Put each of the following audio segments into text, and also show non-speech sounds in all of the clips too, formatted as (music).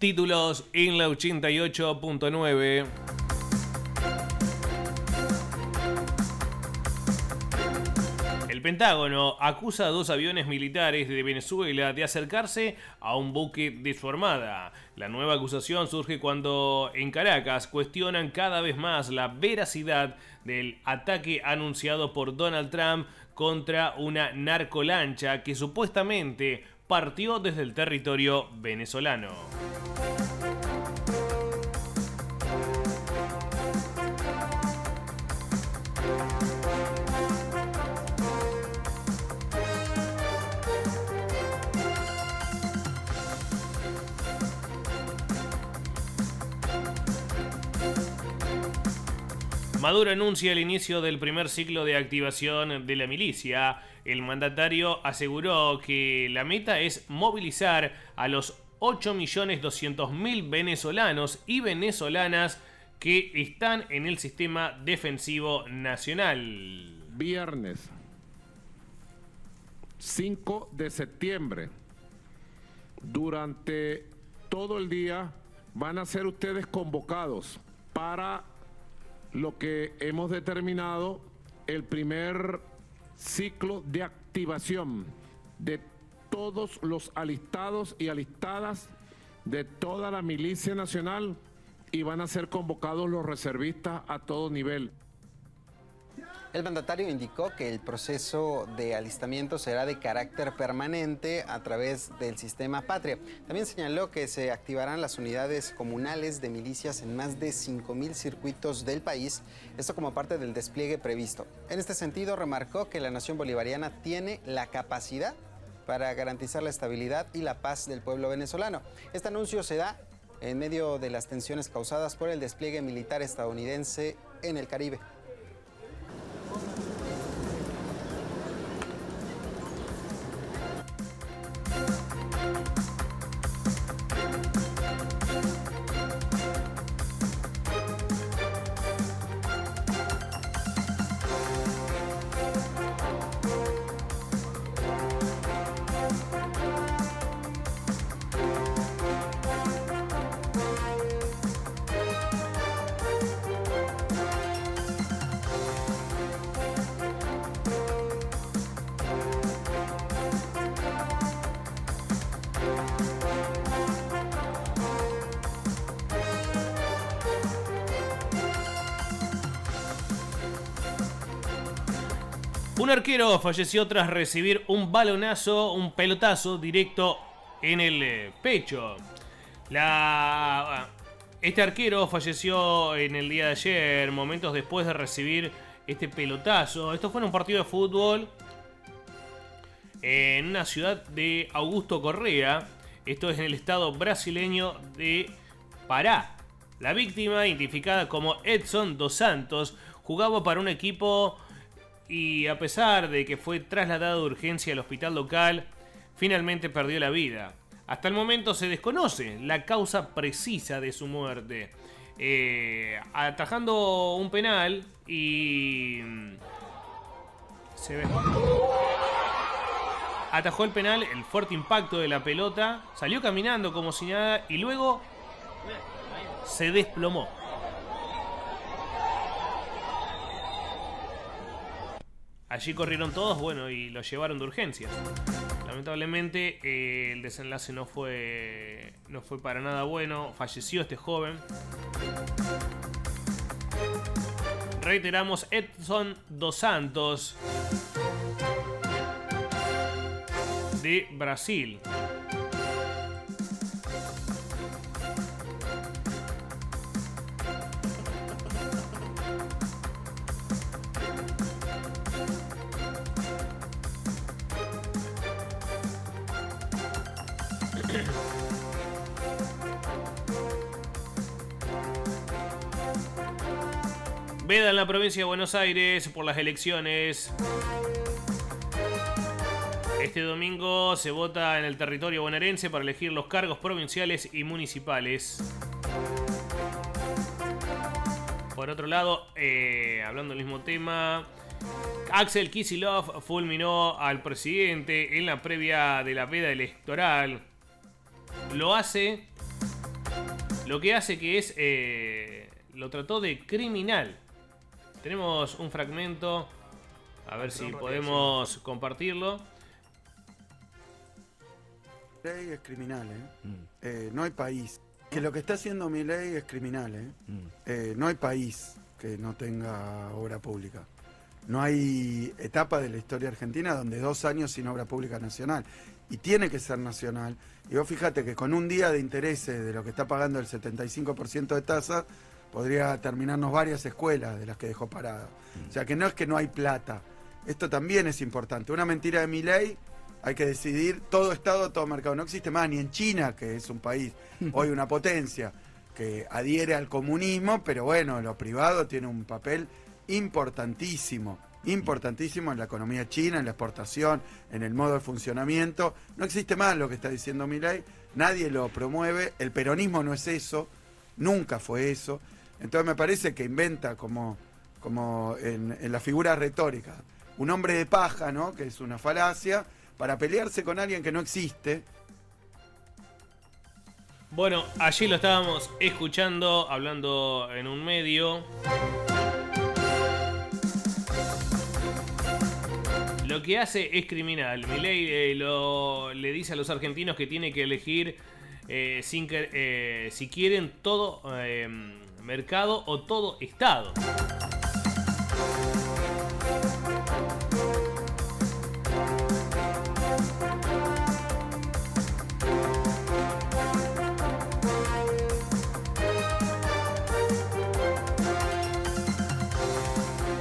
Títulos en la 88.9. El Pentágono acusa a dos aviones militares de Venezuela de acercarse a un buque de su armada. La nueva acusación surge cuando en Caracas cuestionan cada vez más la veracidad del ataque anunciado por Donald Trump contra una narcolancha que supuestamente partió desde el territorio venezolano. Maduro anuncia el inicio del primer ciclo de activación de la milicia. El mandatario aseguró que la meta es movilizar a los 8.200.000 venezolanos y venezolanas que están en el sistema defensivo nacional. Viernes 5 de septiembre, durante todo el día van a ser ustedes convocados para lo que hemos determinado el primer ciclo de activación de todos los alistados y alistadas de toda la milicia nacional y van a ser convocados los reservistas a todo nivel. El mandatario indicó que el proceso de alistamiento será de carácter permanente a través del sistema Patria. También señaló que se activarán las unidades comunales de milicias en más de 5.000 circuitos del país, esto como parte del despliegue previsto. En este sentido, remarcó que la nación bolivariana tiene la capacidad para garantizar la estabilidad y la paz del pueblo venezolano. Este anuncio se da en medio de las tensiones causadas por el despliegue militar estadounidense en el Caribe. Un arquero falleció tras recibir un balonazo, un pelotazo directo en el eh, pecho. La, este arquero falleció en el día de ayer, momentos después de recibir este pelotazo. Esto fue en un partido de fútbol en una ciudad de Augusto Correa. Esto es en el estado brasileño de Pará. La víctima, identificada como Edson Dos Santos, jugaba para un equipo y a pesar de que fue trasladado de urgencia al hospital local, finalmente perdió la vida. Hasta el momento se desconoce la causa precisa de su muerte. Eh, atajando un penal y... Mm, se ve. Atajó el penal, el fuerte impacto de la pelota, salió caminando como si nada y luego se desplomó. Allí corrieron todos, bueno, y lo llevaron de urgencias. Lamentablemente eh, el desenlace no fue, no fue para nada bueno. Falleció este joven. Reiteramos, Edson Dos Santos de Brasil. Veda en la provincia de Buenos Aires por las elecciones. Este domingo se vota en el territorio bonaerense para elegir los cargos provinciales y municipales. Por otro lado, eh, hablando del mismo tema, Axel Kisilov fulminó al presidente en la previa de la veda electoral. Lo hace lo que hace que es, eh, lo trató de criminal. Tenemos un fragmento, a ver si podemos compartirlo. ley es criminal, ¿eh? Eh, no hay país. Que lo que está haciendo mi ley es criminal, ¿eh? Eh, no hay país que no tenga obra pública. No hay etapa de la historia argentina donde dos años sin obra pública nacional. Y tiene que ser nacional. Y vos fíjate que con un día de intereses de lo que está pagando el 75% de tasa, podría terminarnos varias escuelas de las que dejó paradas. O sea que no es que no hay plata. Esto también es importante. Una mentira de mi ley hay que decidir todo Estado, todo mercado. No existe más ni en China, que es un país, (laughs) hoy una potencia, que adhiere al comunismo, pero bueno, lo privado tiene un papel importantísimo, importantísimo en la economía china, en la exportación, en el modo de funcionamiento. No existe más lo que está diciendo Milei, nadie lo promueve, el peronismo no es eso, nunca fue eso. Entonces me parece que inventa como, como en, en la figura retórica, un hombre de paja, ¿no? que es una falacia, para pelearse con alguien que no existe. Bueno, allí lo estábamos escuchando, hablando en un medio. Lo que hace es criminal. Milei eh, lo, le dice a los argentinos que tiene que elegir eh, sin que- eh, si quieren todo eh, mercado o todo Estado.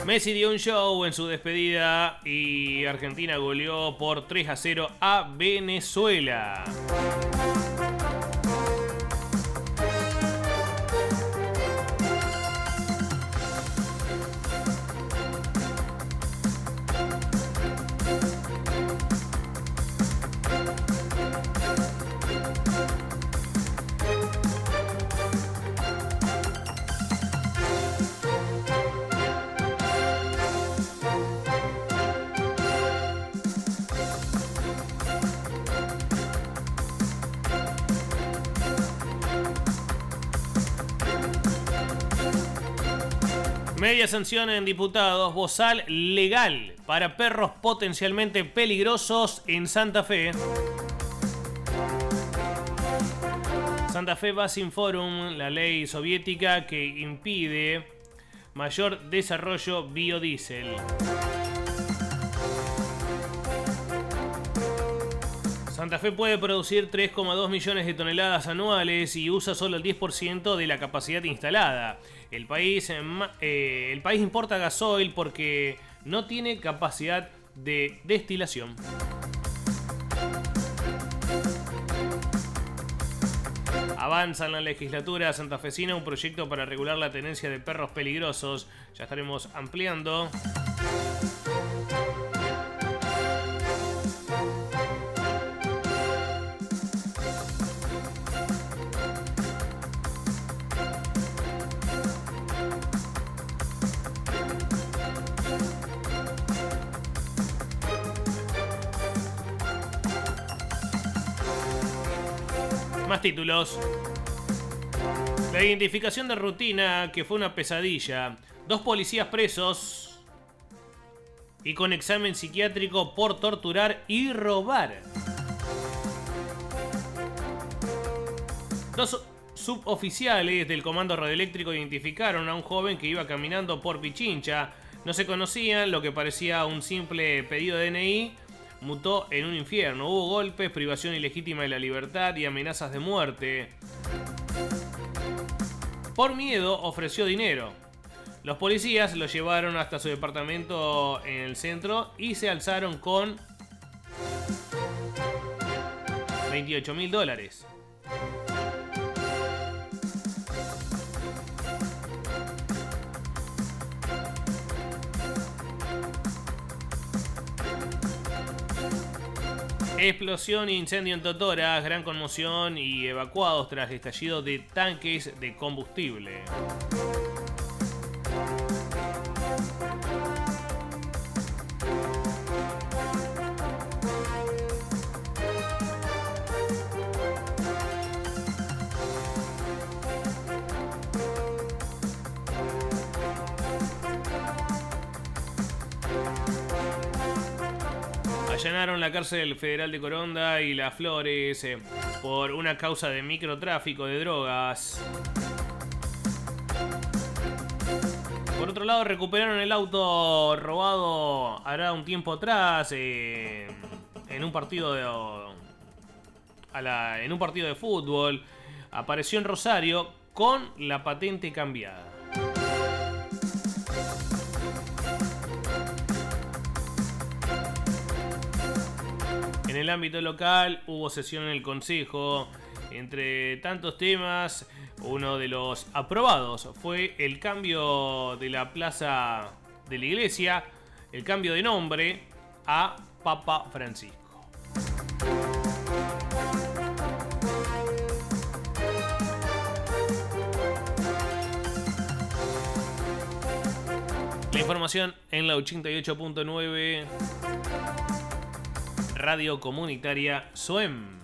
Messi dio un show en su despedida y Argentina goleó por 3 a 0 a Venezuela. Media sanción en diputados, bozal legal para perros potencialmente peligrosos en Santa Fe. Santa Fe Basin Forum, la ley soviética que impide mayor desarrollo biodiesel. Santa Fe puede producir 3,2 millones de toneladas anuales y usa solo el 10% de la capacidad instalada. El país, eh, eh, el país importa gasoil porque no tiene capacidad de destilación. Avanza en la legislatura santafesina un proyecto para regular la tenencia de perros peligrosos. Ya estaremos ampliando. Más títulos. La identificación de rutina que fue una pesadilla. Dos policías presos y con examen psiquiátrico por torturar y robar. Dos suboficiales del comando radioeléctrico identificaron a un joven que iba caminando por Pichincha. No se conocían, lo que parecía un simple pedido de DNI mutó en un infierno. Hubo golpes, privación ilegítima de la libertad y amenazas de muerte. Por miedo ofreció dinero. Los policías lo llevaron hasta su departamento en el centro y se alzaron con 28 mil dólares. Explosión e incendio en Totora, gran conmoción y evacuados tras estallido de tanques de combustible. Allanaron la cárcel federal de Coronda y Las Flores eh, por una causa de microtráfico de drogas. Por otro lado, recuperaron el auto robado hará un tiempo atrás eh, en un partido de, a la- en un partido de fútbol. Apareció en Rosario con la patente cambiada. El ámbito local hubo sesión en el Consejo. Entre tantos temas, uno de los aprobados fue el cambio de la plaza de la iglesia, el cambio de nombre a Papa Francisco. La información en la 88.9 Radio Comunitaria SOEM.